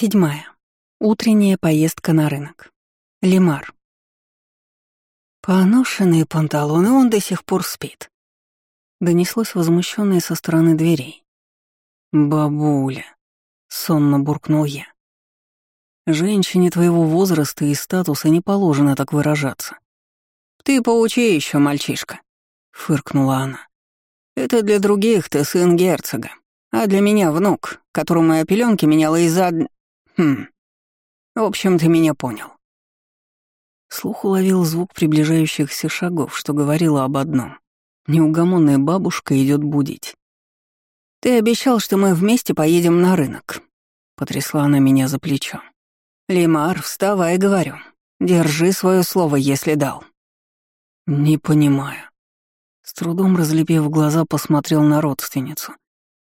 Седьмая. Утренняя поездка на рынок. Лимар. Поношенные панталоны, он до сих пор спит. Донеслось возмущенное со стороны дверей. «Бабуля», — сонно буркнул я. «Женщине твоего возраста и статуса не положено так выражаться». «Ты поучи еще, мальчишка», — фыркнула она. «Это для других ты сын герцога, а для меня внук, которому я пеленки меняла из-за... Хм. В общем, ты меня понял». Слух уловил звук приближающихся шагов, что говорило об одном. Неугомонная бабушка идет будить. «Ты обещал, что мы вместе поедем на рынок», — потрясла она меня за плечо. «Лимар, вставай, говорю. Держи свое слово, если дал». «Не понимаю». С трудом разлепив глаза, посмотрел на родственницу,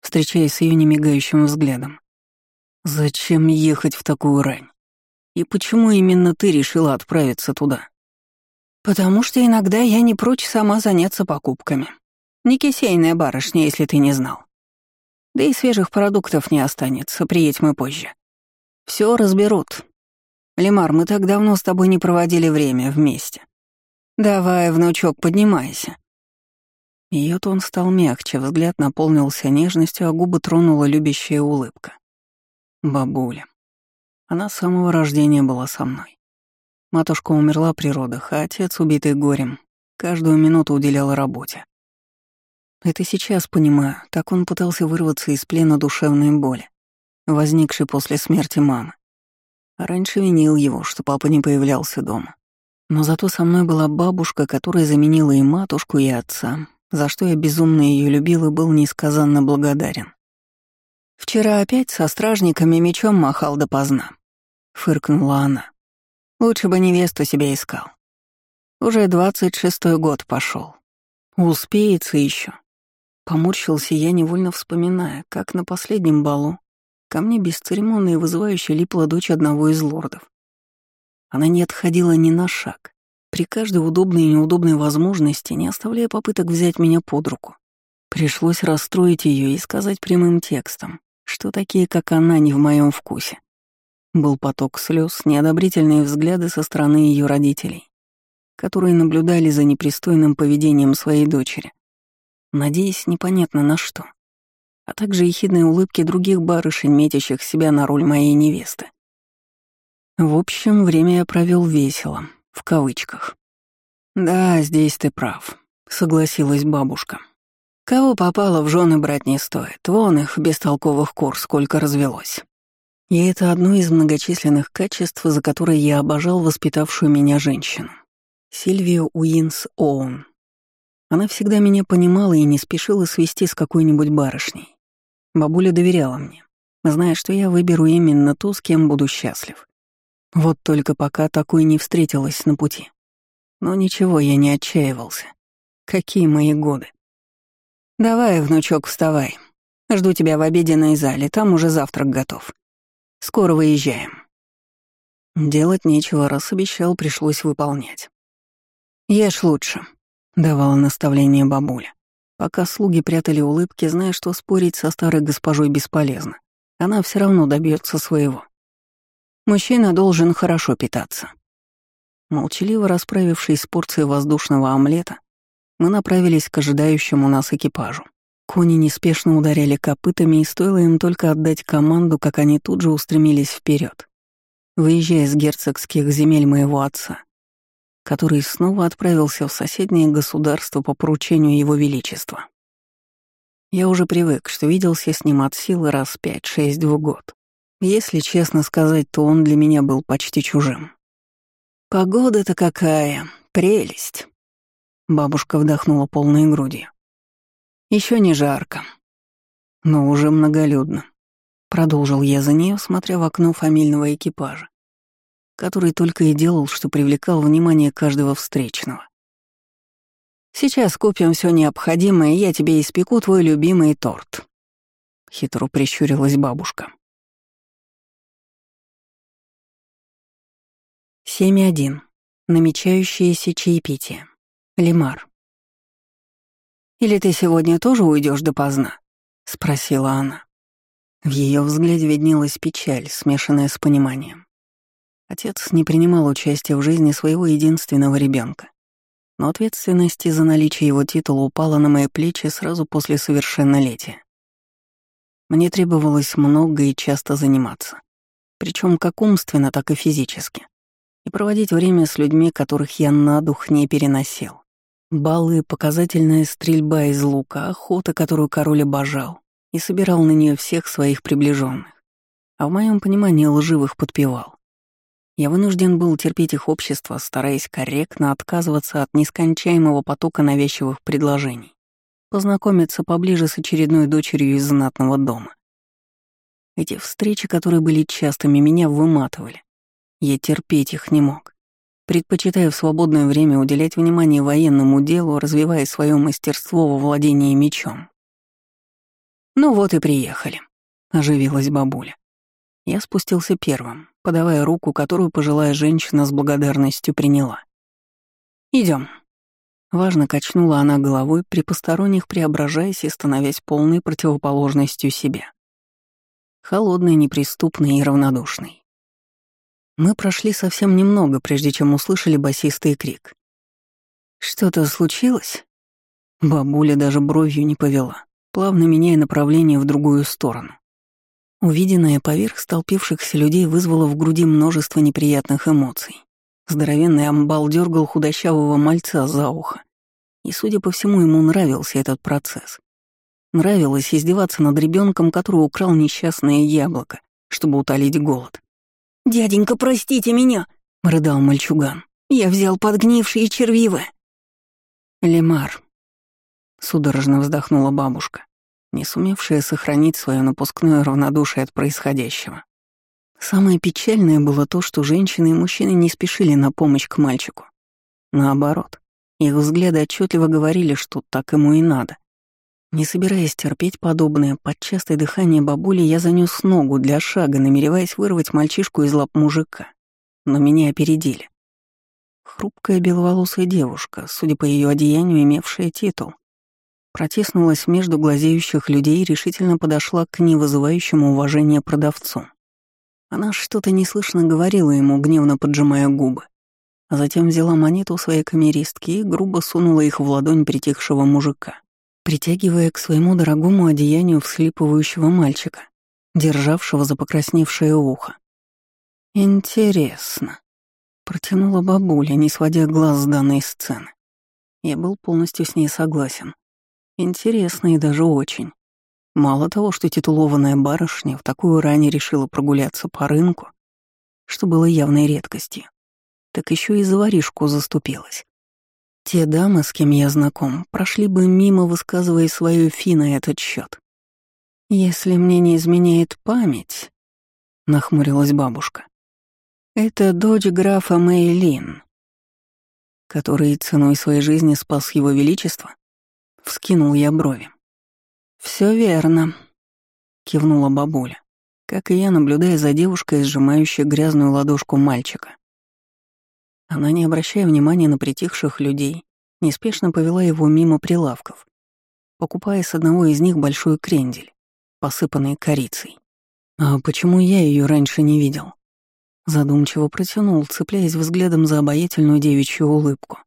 встречаясь с ее немигающим взглядом. «Зачем ехать в такую рань? И почему именно ты решила отправиться туда?» «Потому что иногда я не прочь сама заняться покупками. Не кисейная барышня, если ты не знал. Да и свежих продуктов не останется, приедь мы позже. Все разберут. Лемар, мы так давно с тобой не проводили время вместе. «Давай, внучок, поднимайся». Ее тон стал мягче, взгляд наполнился нежностью, а губы тронула любящая улыбка. Бабуля. Она с самого рождения была со мной. Матушка умерла при родах, а отец, убитый горем, каждую минуту уделял работе. Это сейчас понимаю, так он пытался вырваться из плена душевной боли, возникшей после смерти мамы. А раньше винил его, что папа не появлялся дома. Но зато со мной была бабушка, которая заменила и матушку, и отца, за что я безумно ее любил и был несказанно благодарен. «Вчера опять со стражниками мечом махал допоздна», — фыркнула она. «Лучше бы невесту себя искал. Уже двадцать шестой год пошел. Успеется еще. Поморщился я, невольно вспоминая, как на последнем балу ко мне бесцеремонно и вызывающе липла дочь одного из лордов. Она не отходила ни на шаг, при каждой удобной и неудобной возможности, не оставляя попыток взять меня под руку. Пришлось расстроить ее и сказать прямым текстом, что такие, как она, не в моем вкусе. Был поток слез, неодобрительные взгляды со стороны ее родителей, которые наблюдали за непристойным поведением своей дочери, надеясь непонятно на что, а также ехидные улыбки других барышень, метящих себя на роль моей невесты. В общем, время я провел весело, в кавычках. «Да, здесь ты прав», — согласилась бабушка. «Кого попало в жены брать не стоит, вон их бестолковых кур сколько развелось». И это одно из многочисленных качеств, за которое я обожал воспитавшую меня женщину. Сильвию Уинс Оун. Она всегда меня понимала и не спешила свести с какой-нибудь барышней. Бабуля доверяла мне, зная, что я выберу именно ту, с кем буду счастлив. Вот только пока такой не встретилась на пути. Но ничего, я не отчаивался. Какие мои годы. «Давай, внучок, вставай. Жду тебя в обеденной зале, там уже завтрак готов. Скоро выезжаем». Делать нечего, раз обещал, пришлось выполнять. «Ешь лучше», — давала наставление бабуля. Пока слуги прятали улыбки, зная, что спорить со старой госпожой бесполезно. Она все равно добьется своего. Мужчина должен хорошо питаться. Молчаливо расправившись с порцией воздушного омлета, мы направились к ожидающему нас экипажу. Кони неспешно ударяли копытами, и стоило им только отдать команду, как они тут же устремились вперед, выезжая с герцогских земель моего отца, который снова отправился в соседнее государство по поручению его величества. Я уже привык, что виделся с ним от силы раз пять-шесть в год. Если честно сказать, то он для меня был почти чужим. «Погода-то какая! Прелесть!» Бабушка вдохнула полной грудью. Еще не жарко, но уже многолюдно. Продолжил я за нее, смотря в окно фамильного экипажа, который только и делал, что привлекал внимание каждого встречного. «Сейчас купим все необходимое, и я тебе испеку твой любимый торт», — хитро прищурилась бабушка. 7.1. Намечающееся чаепитие. Лимар. «Или ты сегодня тоже уйдешь допоздна?» — спросила она. В ее взгляде виднелась печаль, смешанная с пониманием. Отец не принимал участия в жизни своего единственного ребенка, но ответственность за наличие его титула упала на мои плечи сразу после совершеннолетия. Мне требовалось много и часто заниматься, причем как умственно, так и физически, и проводить время с людьми, которых я на дух не переносил. Балы, показательная стрельба из лука, охота, которую король обожал, и собирал на нее всех своих приближенных, а в моем понимании лживых подпевал. Я вынужден был терпеть их общество, стараясь корректно отказываться от нескончаемого потока навязчивых предложений, познакомиться поближе с очередной дочерью из знатного дома. Эти встречи, которые были частыми, меня выматывали. Я терпеть их не мог. Предпочитая в свободное время уделять внимание военному делу, развивая свое мастерство во владении мечом. «Ну вот и приехали», — оживилась бабуля. Я спустился первым, подавая руку, которую пожилая женщина с благодарностью приняла. Идем. Важно качнула она головой, при посторонних преображаясь и становясь полной противоположностью себе. Холодной, неприступной и равнодушной. Мы прошли совсем немного, прежде чем услышали басистый крик. «Что-то случилось?» Бабуля даже бровью не повела, плавно меняя направление в другую сторону. Увиденное поверх столпившихся людей вызвало в груди множество неприятных эмоций. Здоровенный амбал дергал худощавого мальца за ухо. И, судя по всему, ему нравился этот процесс. Нравилось издеваться над ребенком, который украл несчастное яблоко, чтобы утолить голод. «Дяденька, простите меня!» — рыдал мальчуган. «Я взял подгнившие червивы!» «Лемар», — судорожно вздохнула бабушка не сумевшая сохранить свое напускное равнодушие от происходящего. Самое печальное было то, что женщины и мужчины не спешили на помощь к мальчику. Наоборот, их взгляды отчетливо говорили, что так ему и надо. Не собираясь терпеть подобное, под частое дыхание бабули я занёс ногу для шага, намереваясь вырвать мальчишку из лап мужика. Но меня опередили. Хрупкая беловолосая девушка, судя по ее одеянию, имевшая титул, протиснулась между глазеющих людей и решительно подошла к невызывающему уважения продавцу. Она что-то неслышно говорила ему, гневно поджимая губы, а затем взяла монету своей камеристки и грубо сунула их в ладонь притихшего мужика, притягивая к своему дорогому одеянию вслипывающего мальчика, державшего за покрасневшее ухо. «Интересно», — протянула бабуля, не сводя глаз с данной сцены. Я был полностью с ней согласен. Интересно и даже очень. Мало того, что титулованная барышня в такую рань решила прогуляться по рынку, что было явной редкостью, так еще и за воришку заступилась. Те дамы, с кем я знаком, прошли бы мимо, высказывая свою фи на этот счет. «Если мне не изменяет память», — нахмурилась бабушка, — «это дочь графа Мэйлин, который ценой своей жизни спас его величество?» Вскинул я брови. Все верно», — кивнула бабуля, как и я, наблюдая за девушкой, сжимающей грязную ладошку мальчика. Она, не обращая внимания на притихших людей, неспешно повела его мимо прилавков, покупая с одного из них большой крендель, посыпанный корицей. «А почему я ее раньше не видел?» Задумчиво протянул, цепляясь взглядом за обаятельную девичью улыбку.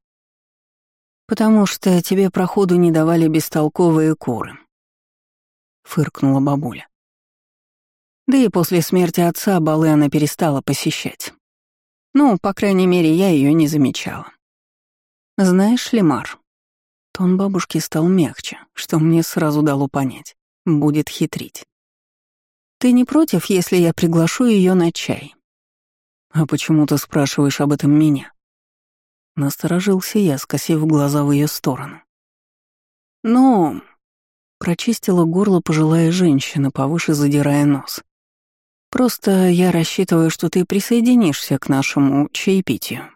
«Потому что тебе проходу не давали бестолковые куры», — фыркнула бабуля. Да и после смерти отца балы она перестала посещать. Ну, по крайней мере, я ее не замечала. Знаешь ли, Мар, тон бабушки стал мягче, что мне сразу дало понять. Будет хитрить. Ты не против, если я приглашу ее на чай? А почему ты спрашиваешь об этом меня? Насторожился я, скосив глаза в ее сторону. «Ну...» — прочистила горло пожилая женщина, повыше задирая нос. «Просто я рассчитываю, что ты присоединишься к нашему чаепитию».